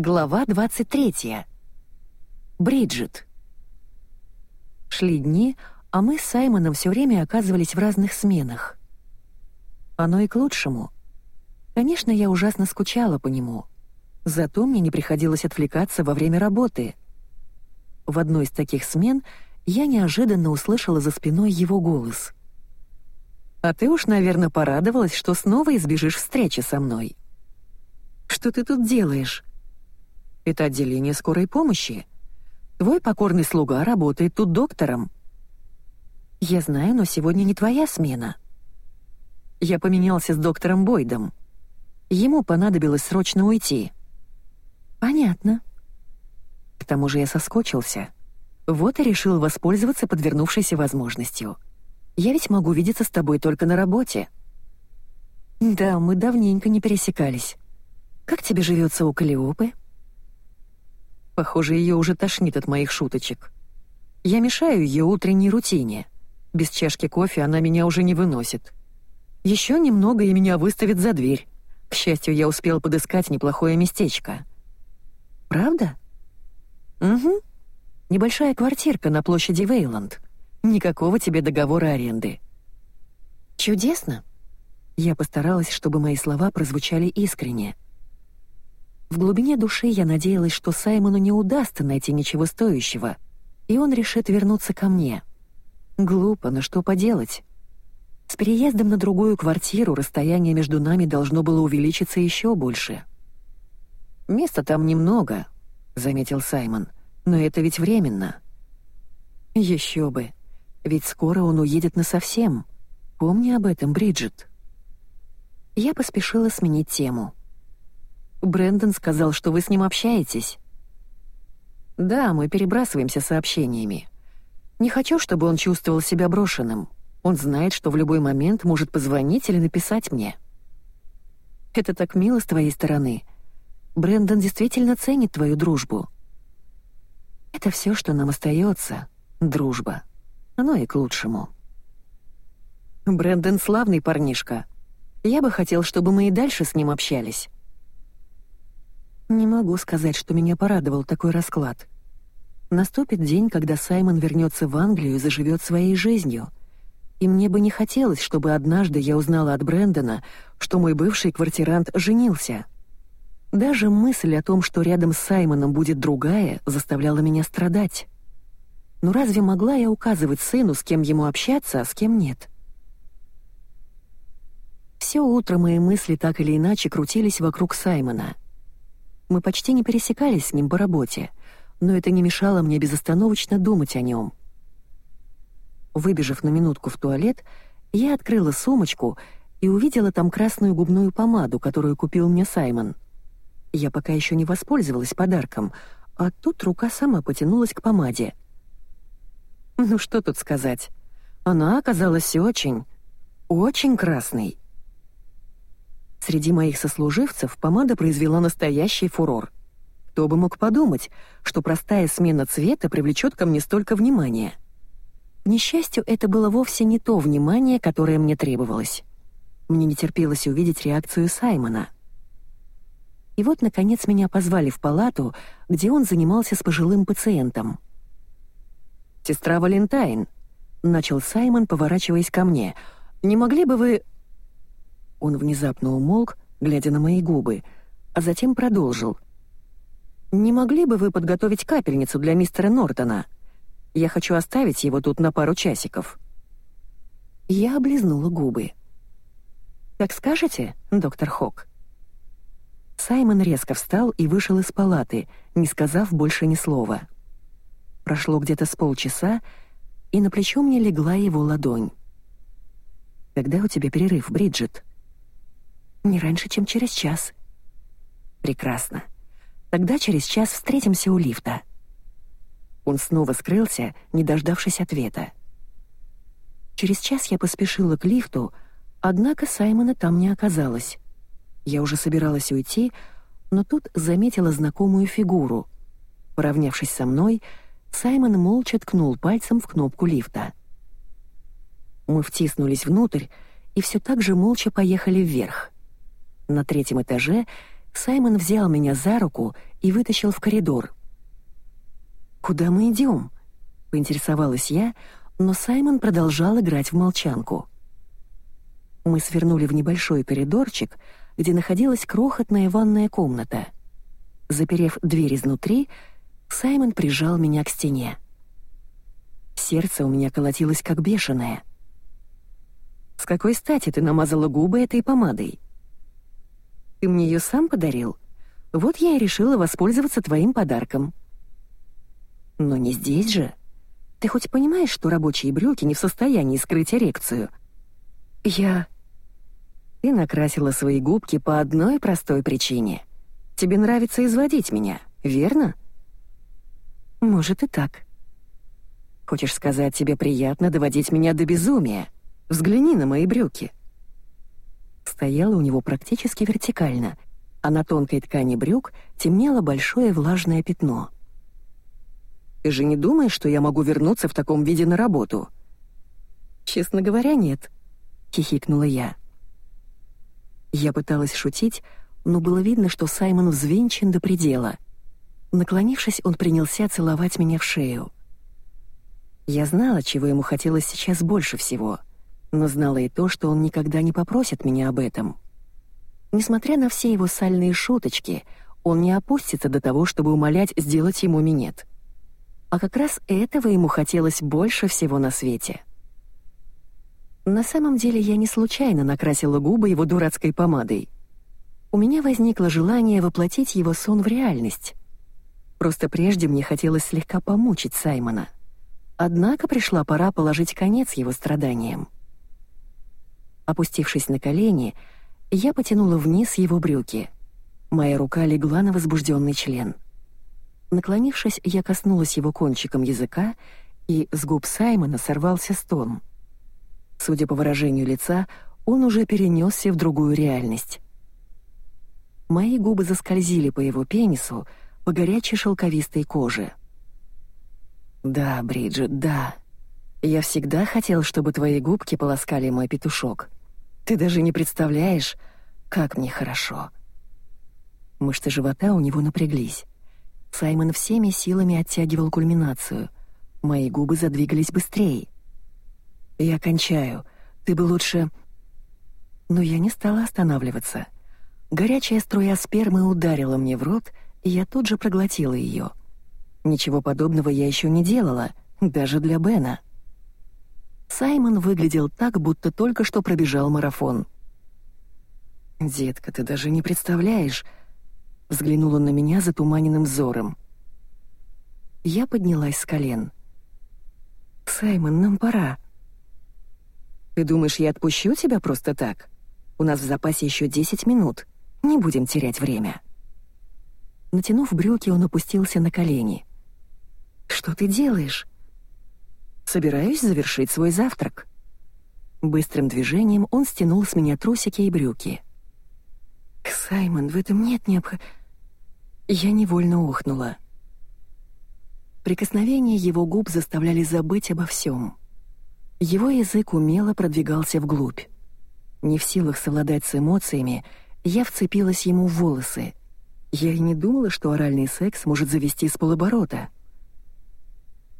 Глава 23. Бриджит. Шли дни, а мы с Саймоном все время оказывались в разных сменах. Оно и к лучшему. Конечно, я ужасно скучала по нему. Зато мне не приходилось отвлекаться во время работы. В одной из таких смен я неожиданно услышала за спиной его голос. «А ты уж, наверное, порадовалась, что снова избежишь встречи со мной». «Что ты тут делаешь?» Это отделение скорой помощи. Твой покорный слуга работает тут доктором. Я знаю, но сегодня не твоя смена. Я поменялся с доктором Бойдом. Ему понадобилось срочно уйти. Понятно. К тому же я соскочился. Вот и решил воспользоваться подвернувшейся возможностью. Я ведь могу видеться с тобой только на работе. Да, мы давненько не пересекались. Как тебе живется у Калиопы? Похоже, ее уже тошнит от моих шуточек. Я мешаю ее утренней рутине. Без чашки кофе она меня уже не выносит. Еще немного и меня выставит за дверь. К счастью, я успел подыскать неплохое местечко. Правда? Угу. Небольшая квартирка на площади Вейланд. Никакого тебе договора аренды. Чудесно. Я постаралась, чтобы мои слова прозвучали искренне. В глубине души я надеялась, что Саймону не удастся найти ничего стоящего, и он решит вернуться ко мне. Глупо, но что поделать? С переездом на другую квартиру расстояние между нами должно было увеличиться еще больше. «Места там немного», — заметил Саймон, — «но это ведь временно». «Еще бы, ведь скоро он уедет насовсем. Помни об этом, Бриджит». Я поспешила сменить тему — Брэндон сказал, что вы с ним общаетесь. Да, мы перебрасываемся сообщениями. Не хочу, чтобы он чувствовал себя брошенным. Он знает, что в любой момент может позвонить или написать мне. Это так мило с твоей стороны. Брэндон действительно ценит твою дружбу. Это все, что нам остается. Дружба. Оно и к лучшему. Брэндон славный парнишка. Я бы хотел, чтобы мы и дальше с ним общались. Не могу сказать, что меня порадовал такой расклад. Наступит день, когда Саймон вернется в Англию и заживет своей жизнью. И мне бы не хотелось, чтобы однажды я узнала от Брэндона, что мой бывший квартирант женился. Даже мысль о том, что рядом с Саймоном будет другая, заставляла меня страдать. Но разве могла я указывать сыну, с кем ему общаться, а с кем нет? Все утро мои мысли так или иначе крутились вокруг Саймона — мы почти не пересекались с ним по работе, но это не мешало мне безостановочно думать о нем. Выбежав на минутку в туалет, я открыла сумочку и увидела там красную губную помаду, которую купил мне Саймон. Я пока еще не воспользовалась подарком, а тут рука сама потянулась к помаде. Ну что тут сказать? Она оказалась очень, очень красной. Среди моих сослуживцев помада произвела настоящий фурор. Кто бы мог подумать, что простая смена цвета привлечет ко мне столько внимания. К несчастью, это было вовсе не то внимание, которое мне требовалось. Мне не терпелось увидеть реакцию Саймона. И вот, наконец, меня позвали в палату, где он занимался с пожилым пациентом. «Сестра Валентайн», — начал Саймон, поворачиваясь ко мне, — «не могли бы вы...» Он внезапно умолк, глядя на мои губы, а затем продолжил. «Не могли бы вы подготовить капельницу для мистера Нортона? Я хочу оставить его тут на пару часиков». Я облизнула губы. «Как скажете, доктор Хок?» Саймон резко встал и вышел из палаты, не сказав больше ни слова. Прошло где-то с полчаса, и на плечо мне легла его ладонь. «Когда у тебя перерыв, Бриджит?» Не раньше, чем через час. Прекрасно. Тогда через час встретимся у лифта. Он снова скрылся, не дождавшись ответа. Через час я поспешила к лифту, однако Саймона там не оказалось. Я уже собиралась уйти, но тут заметила знакомую фигуру. Поравнявшись со мной, Саймон молча ткнул пальцем в кнопку лифта. Мы втиснулись внутрь и все так же молча поехали вверх. На третьем этаже Саймон взял меня за руку и вытащил в коридор. «Куда мы идем?» — поинтересовалась я, но Саймон продолжал играть в молчанку. Мы свернули в небольшой коридорчик, где находилась крохотная ванная комната. Заперев дверь изнутри, Саймон прижал меня к стене. Сердце у меня колотилось как бешеное. «С какой стати ты намазала губы этой помадой?» «Ты мне ее сам подарил? Вот я и решила воспользоваться твоим подарком». «Но не здесь же. Ты хоть понимаешь, что рабочие брюки не в состоянии скрыть эрекцию?» «Я...» «Ты накрасила свои губки по одной простой причине. Тебе нравится изводить меня, верно?» «Может и так», Хочешь сказать, тебе приятно доводить меня до безумия? Взгляни на мои брюки». Стояла у него практически вертикально, а на тонкой ткани брюк темнело большое влажное пятно. «Ты же не думаешь, что я могу вернуться в таком виде на работу?» «Честно говоря, нет», — хихикнула я. Я пыталась шутить, но было видно, что Саймон взвинчен до предела. Наклонившись, он принялся целовать меня в шею. Я знала, чего ему хотелось сейчас больше всего, но знала и то, что он никогда не попросит меня об этом. Несмотря на все его сальные шуточки, он не опустится до того, чтобы умолять сделать ему минет. А как раз этого ему хотелось больше всего на свете. На самом деле я не случайно накрасила губы его дурацкой помадой. У меня возникло желание воплотить его сон в реальность. Просто прежде мне хотелось слегка помучить Саймона — Однако пришла пора положить конец его страданиям. Опустившись на колени, я потянула вниз его брюки. Моя рука легла на возбужденный член. Наклонившись, я коснулась его кончиком языка, и с губ Саймона сорвался стон. Судя по выражению лица, он уже перенесся в другую реальность. Мои губы заскользили по его пенису, по горячей шелковистой коже. «Да, Бриджит, да. Я всегда хотел, чтобы твои губки полоскали мой петушок. Ты даже не представляешь, как мне хорошо». Мышцы живота у него напряглись. Саймон всеми силами оттягивал кульминацию. Мои губы задвигались быстрее. «Я кончаю. Ты бы лучше...» Но я не стала останавливаться. Горячая струя спермы ударила мне в рот, и я тут же проглотила ее. Ничего подобного я еще не делала, даже для Бена. Саймон выглядел так, будто только что пробежал марафон. «Детка, ты даже не представляешь...» Взглянул он на меня затуманенным взором. Я поднялась с колен. «Саймон, нам пора». «Ты думаешь, я отпущу тебя просто так? У нас в запасе еще десять минут. Не будем терять время». Натянув брюки, он опустился на колени. «Что ты делаешь?» «Собираюсь завершить свой завтрак». Быстрым движением он стянул с меня трусики и брюки. «Саймон, в этом нет необх...» Я невольно ухнула. Прикосновения его губ заставляли забыть обо всем. Его язык умело продвигался вглубь. Не в силах совладать с эмоциями, я вцепилась ему в волосы. Я и не думала, что оральный секс может завести с полоборота.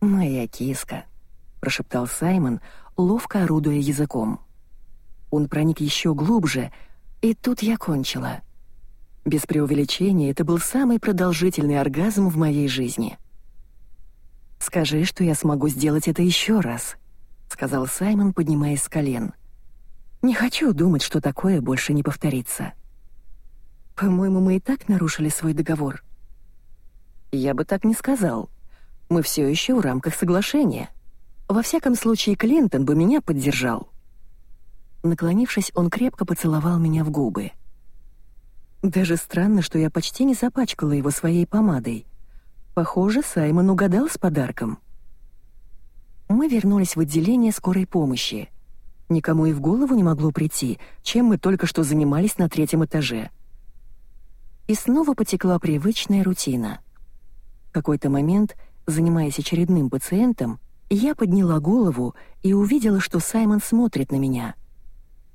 «Моя киска», — прошептал Саймон, ловко орудуя языком. Он проник еще глубже, и тут я кончила. Без преувеличения, это был самый продолжительный оргазм в моей жизни. «Скажи, что я смогу сделать это еще раз», — сказал Саймон, поднимаясь с колен. «Не хочу думать, что такое больше не повторится». «По-моему, мы и так нарушили свой договор». «Я бы так не сказал», мы все еще в рамках соглашения. Во всяком случае, Клинтон бы меня поддержал. Наклонившись, он крепко поцеловал меня в губы. Даже странно, что я почти не запачкала его своей помадой. Похоже, Саймон угадал с подарком. Мы вернулись в отделение скорой помощи. Никому и в голову не могло прийти, чем мы только что занимались на третьем этаже. И снова потекла привычная рутина. В какой-то момент — Занимаясь очередным пациентом, я подняла голову и увидела, что Саймон смотрит на меня.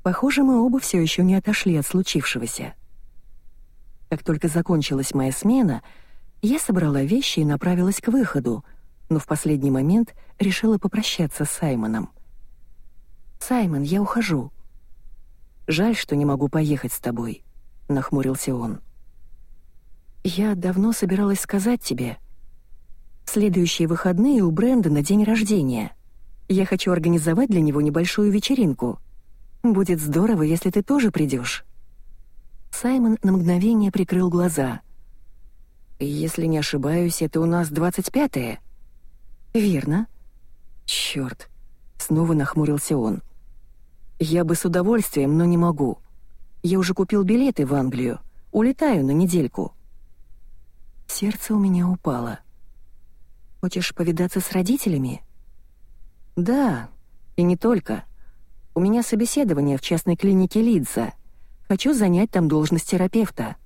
Похоже, мы оба все еще не отошли от случившегося. Как только закончилась моя смена, я собрала вещи и направилась к выходу, но в последний момент решила попрощаться с Саймоном. «Саймон, я ухожу». «Жаль, что не могу поехать с тобой», — нахмурился он. «Я давно собиралась сказать тебе. Следующие выходные у Бренда на день рождения. Я хочу организовать для него небольшую вечеринку. Будет здорово, если ты тоже придешь. Саймон на мгновение прикрыл глаза. «Если не ошибаюсь, это у нас двадцать пятое?» «Верно». «Чёрт!» — снова нахмурился он. «Я бы с удовольствием, но не могу. Я уже купил билеты в Англию. Улетаю на недельку». Сердце у меня упало. «Хочешь повидаться с родителями?» «Да, и не только. У меня собеседование в частной клинике Лидза. Хочу занять там должность терапевта».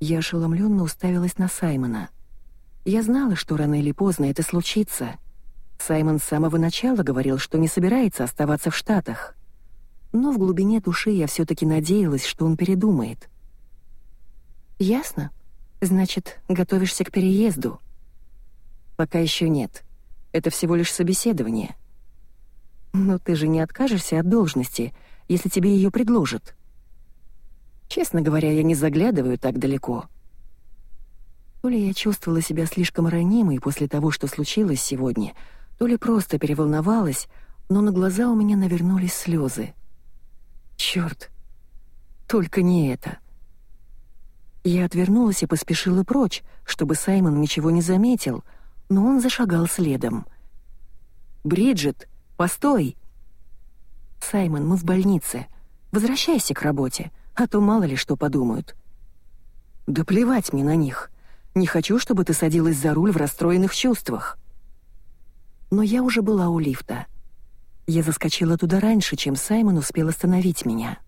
Я ошеломленно уставилась на Саймона. Я знала, что рано или поздно это случится. Саймон с самого начала говорил, что не собирается оставаться в Штатах. Но в глубине души я все-таки надеялась, что он передумает. «Ясно. Значит, готовишься к переезду?» «Пока еще нет. Это всего лишь собеседование». «Но ты же не откажешься от должности, если тебе ее предложат?» «Честно говоря, я не заглядываю так далеко». То ли я чувствовала себя слишком ранимой после того, что случилось сегодня, то ли просто переволновалась, но на глаза у меня навернулись слезы. Черт, только не это. Я отвернулась и поспешила прочь, чтобы Саймон ничего не заметил, но он зашагал следом. «Бриджит, постой!» «Саймон, мы в больнице. Возвращайся к работе, а то мало ли что подумают». «Да плевать мне на них. Не хочу, чтобы ты садилась за руль в расстроенных чувствах». Но я уже была у лифта. Я заскочила туда раньше, чем Саймон успел остановить меня.